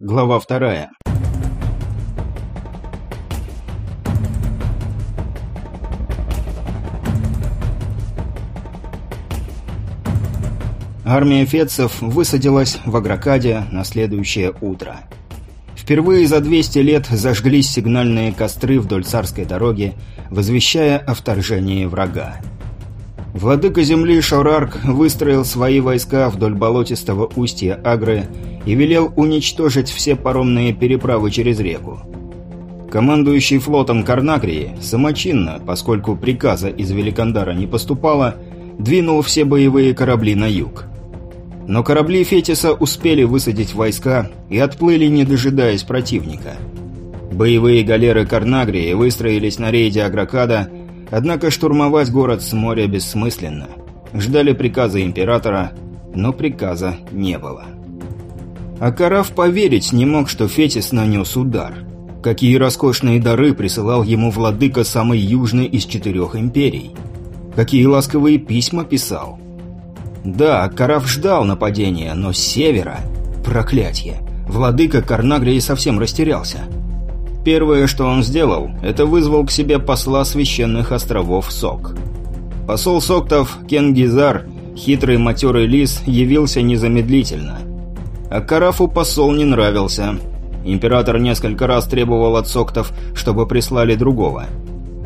Глава вторая. Армия фетцев высадилась в Агрокаде на следующее утро. Впервые за 200 лет зажглись сигнальные костры вдоль царской дороги, возвещая о вторжении врага. Владыка земли Шорарк выстроил свои войска вдоль болотистого устья Агры и велел уничтожить все паромные переправы через реку. Командующий флотом Карнакрии самочинно, поскольку приказа из Великандара не поступало, двинул все боевые корабли на юг. Но корабли Фетиса успели высадить войска и отплыли, не дожидаясь противника. Боевые галеры Карнагрии выстроились на рейде Агрокада Однако штурмовать город с моря бессмысленно. Ждали приказа императора, но приказа не было. А Караф поверить не мог, что Фетис нанес удар. Какие роскошные дары присылал ему владыка самой южной из четырех империй. Какие ласковые письма писал. Да, Караф ждал нападения, но с севера... Проклятье! Владыка Карнагрии совсем растерялся. Первое, что он сделал, это вызвал к себе посла священных островов Сок. Посол Соктов Кенгизар, хитрый матерый лис, явился незамедлительно. А Карафу посол не нравился. Император несколько раз требовал от Соктов, чтобы прислали другого.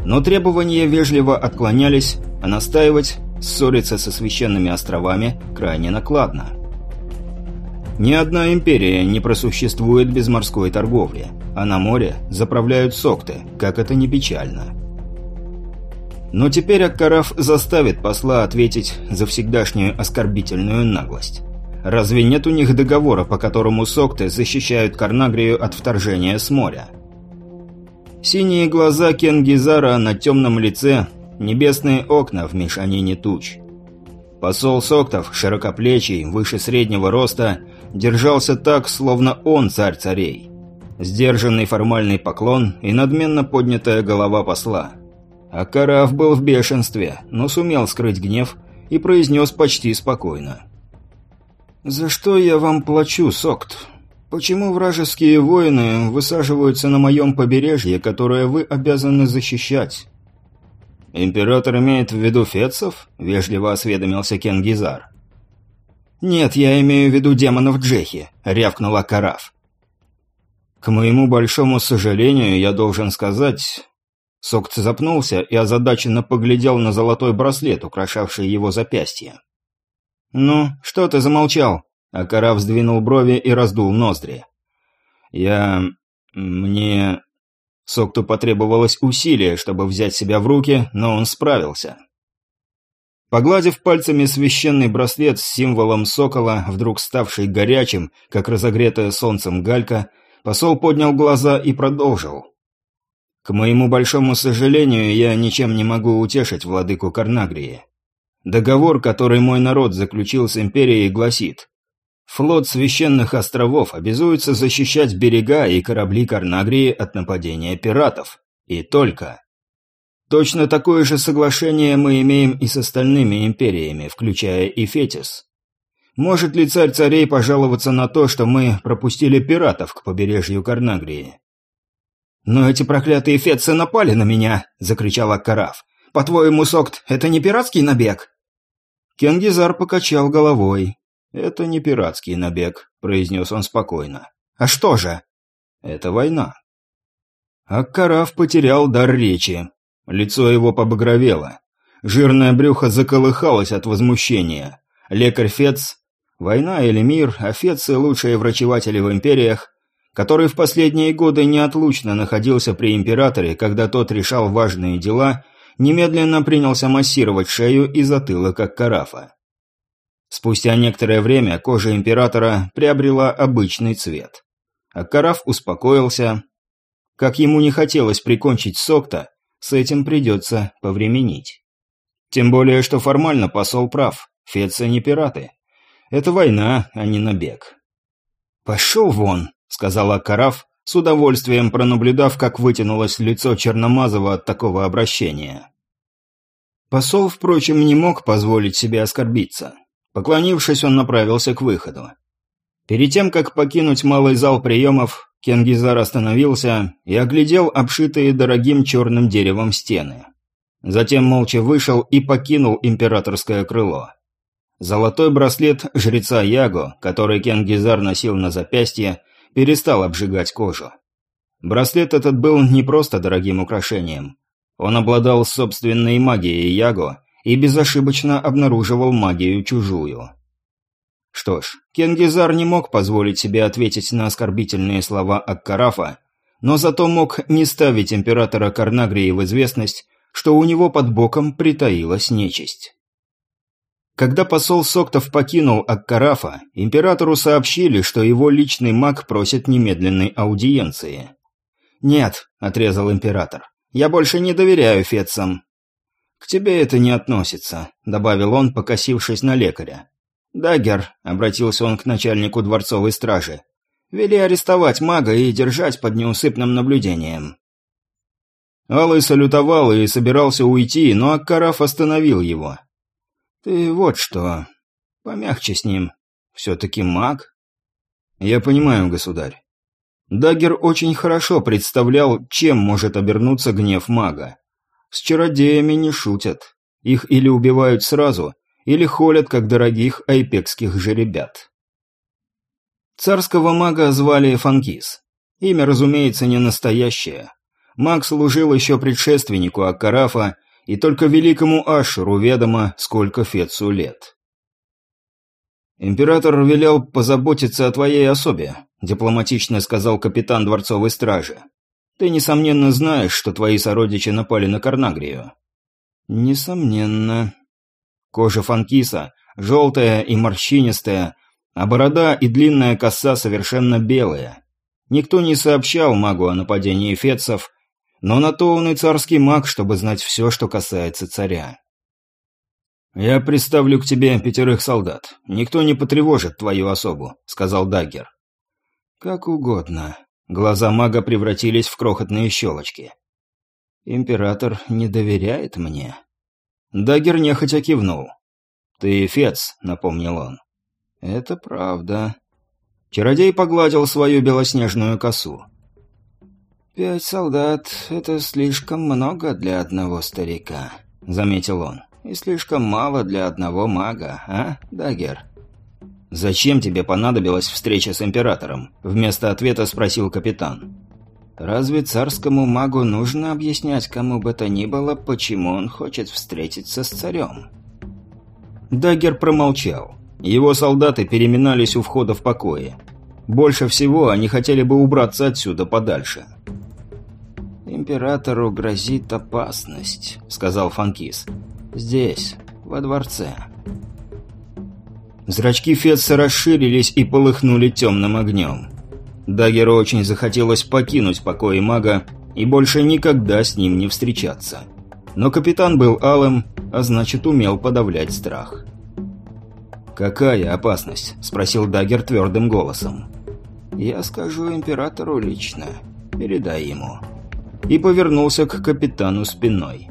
Но требования вежливо отклонялись, а настаивать, ссориться со священными островами крайне накладно. Ни одна империя не просуществует без морской торговли, а на море заправляют сокты, как это не печально. Но теперь Аккараф заставит посла ответить за всегдашнюю оскорбительную наглость. Разве нет у них договора, по которому сокты защищают Карнагрию от вторжения с моря? Синие глаза Кенгизара на темном лице, небесные окна в мешанине туч. Посол Соктов, широкоплечий, выше среднего роста, держался так, словно он царь царей. Сдержанный формальный поклон и надменно поднятая голова посла. А был в бешенстве, но сумел скрыть гнев и произнес почти спокойно. «За что я вам плачу, Сокт? Почему вражеские воины высаживаются на моем побережье, которое вы обязаны защищать?» «Император имеет в виду фетцев?» – вежливо осведомился Кенгизар. «Нет, я имею в виду демонов Джехи», — рявкнула Караф. «К моему большому сожалению, я должен сказать...» Сокт запнулся и озадаченно поглядел на золотой браслет, украшавший его запястье. «Ну, что ты замолчал?» А сдвинул брови и раздул ноздри. «Я... мне...» Сокту потребовалось усилие, чтобы взять себя в руки, но он справился. Погладив пальцами священный браслет с символом сокола, вдруг ставший горячим, как разогретая солнцем галька, посол поднял глаза и продолжил. «К моему большому сожалению, я ничем не могу утешить владыку Карнагрии. Договор, который мой народ заключил с империей, гласит, флот священных островов обязуется защищать берега и корабли Карнагрии от нападения пиратов. И только. Точно такое же соглашение мы имеем и с остальными империями, включая и Фетис. Может ли царь царей пожаловаться на то, что мы пропустили пиратов к побережью Карнагрии? «Но эти проклятые фетцы напали на меня!» – закричал Аккараф. «По-твоему, Сокт, это не пиратский набег?» Кенгизар покачал головой. «Это не пиратский набег», – произнес он спокойно. «А что же?» «Это война». Аккараф потерял дар речи. Лицо его побагровело. Жирное брюхо заколыхалось от возмущения. Лекарь Фец, война или мир, а Фецы – лучшие врачеватели в империях, который в последние годы неотлучно находился при императоре, когда тот решал важные дела, немедленно принялся массировать шею и затылок как карафа. Спустя некоторое время кожа императора приобрела обычный цвет. А караф успокоился. Как ему не хотелось прикончить Сокта, с этим придется повременить. Тем более, что формально посол прав. Фецы не пираты. Это война, а не набег. «Пошел вон», — сказала Караф, с удовольствием пронаблюдав, как вытянулось лицо Черномазова от такого обращения. Посол, впрочем, не мог позволить себе оскорбиться. Поклонившись, он направился к выходу. Перед тем, как покинуть малый зал приемов, Кенгизар остановился и оглядел обшитые дорогим черным деревом стены. Затем молча вышел и покинул императорское крыло. Золотой браслет жреца Яго, который Кенгизар носил на запястье, перестал обжигать кожу. Браслет этот был не просто дорогим украшением. Он обладал собственной магией Яго и безошибочно обнаруживал магию чужую. Что ж, Кенгизар не мог позволить себе ответить на оскорбительные слова Аккарафа, но зато мог не ставить императора Карнагрии в известность, что у него под боком притаилась нечисть. Когда посол Соктов покинул Аккарафа, императору сообщили, что его личный маг просит немедленной аудиенции. «Нет», — отрезал император, — «я больше не доверяю фетцам». «К тебе это не относится», — добавил он, покосившись на лекаря. «Даггер», — обратился он к начальнику дворцовой стражи, — «вели арестовать мага и держать под неусыпным наблюдением». Алый салютовал и собирался уйти, но Аккараф остановил его. «Ты вот что. Помягче с ним. Все-таки маг?» «Я понимаю, государь». Дагер очень хорошо представлял, чем может обернуться гнев мага. С чародеями не шутят. Их или убивают сразу, или холят, как дорогих айпекских жеребят. Царского мага звали Фанкис. Имя, разумеется, не настоящее. Маг служил еще предшественнику Аккарафа и только великому Ашеру ведомо, сколько Фецу лет. «Император велел позаботиться о твоей особе», – дипломатично сказал капитан дворцовой стражи. «Ты, несомненно, знаешь, что твои сородичи напали на Карнагрию». «Несомненно». Кожа Фанкиса, желтая и морщинистая, а борода и длинная коса совершенно белые. Никто не сообщал магу о нападении фетцев, но на то он и царский маг, чтобы знать все, что касается царя. «Я представлю к тебе пятерых солдат. Никто не потревожит твою особу», — сказал Даггер. «Как угодно». Глаза мага превратились в крохотные щелочки. «Император не доверяет мне». Даггер нехотя кивнул. «Ты фец», — напомнил он. «Это правда». Чародей погладил свою белоснежную косу. «Пять солдат — это слишком много для одного старика», — заметил он. «И слишком мало для одного мага, а, Дагер?» «Зачем тебе понадобилась встреча с императором?» — вместо ответа спросил капитан. «Разве царскому магу нужно объяснять кому бы то ни было, почему он хочет встретиться с царем?» Дагер промолчал. Его солдаты переминались у входа в покое. Больше всего они хотели бы убраться отсюда подальше. «Императору грозит опасность», — сказал Фанкис. «Здесь, во дворце». Зрачки Фетса расширились и полыхнули темным огнем. Дагеру очень захотелось покинуть покои мага и больше никогда с ним не встречаться. Но капитан был алым, а значит умел подавлять страх. «Какая опасность?» – спросил Дагер твердым голосом. «Я скажу императору лично. Передай ему» и повернулся к капитану спиной.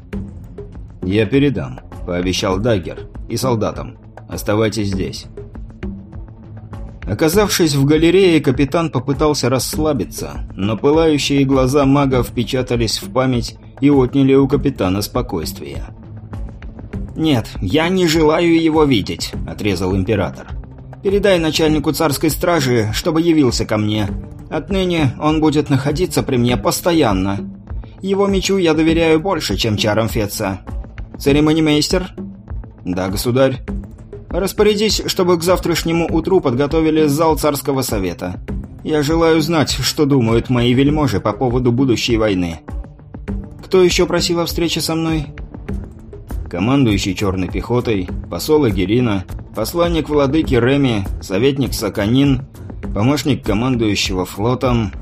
«Я передам», – пообещал Даггер и солдатам. «Оставайтесь здесь». Оказавшись в галерее, капитан попытался расслабиться, но пылающие глаза мага впечатались в память и отняли у капитана спокойствие. «Нет, я не желаю его видеть», — отрезал император. «Передай начальнику царской стражи, чтобы явился ко мне. Отныне он будет находиться при мне постоянно. Его мечу я доверяю больше, чем чарам Фетца. Церемонимейстер? Да, государь. Распорядись, чтобы к завтрашнему утру подготовили зал царского совета. Я желаю знать, что думают мои вельможи по поводу будущей войны. Кто еще просил о встрече со мной? Командующий черной пехотой, посол Эгерина, посланник владыки Реми, советник Саканин, помощник командующего флотом.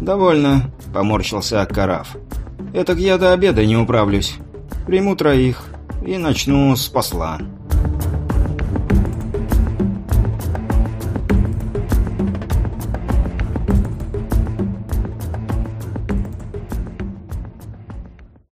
Довольно. — поморщился Аккараф. «Этак я до обеда не управлюсь. Приму троих и начну с посла».